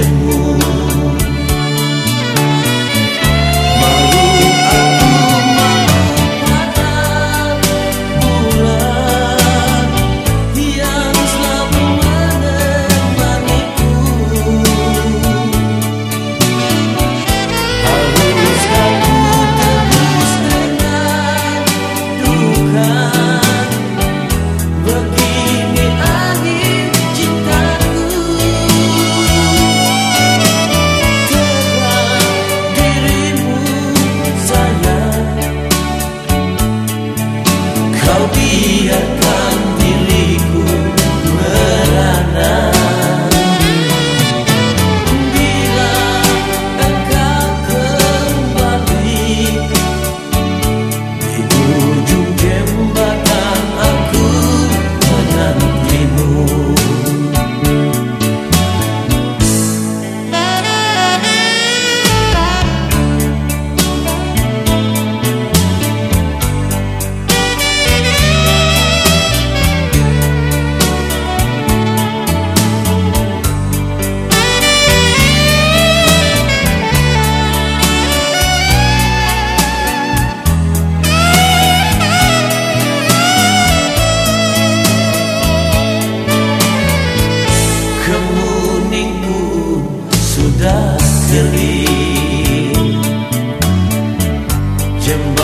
见我。Kau biarkan Jemba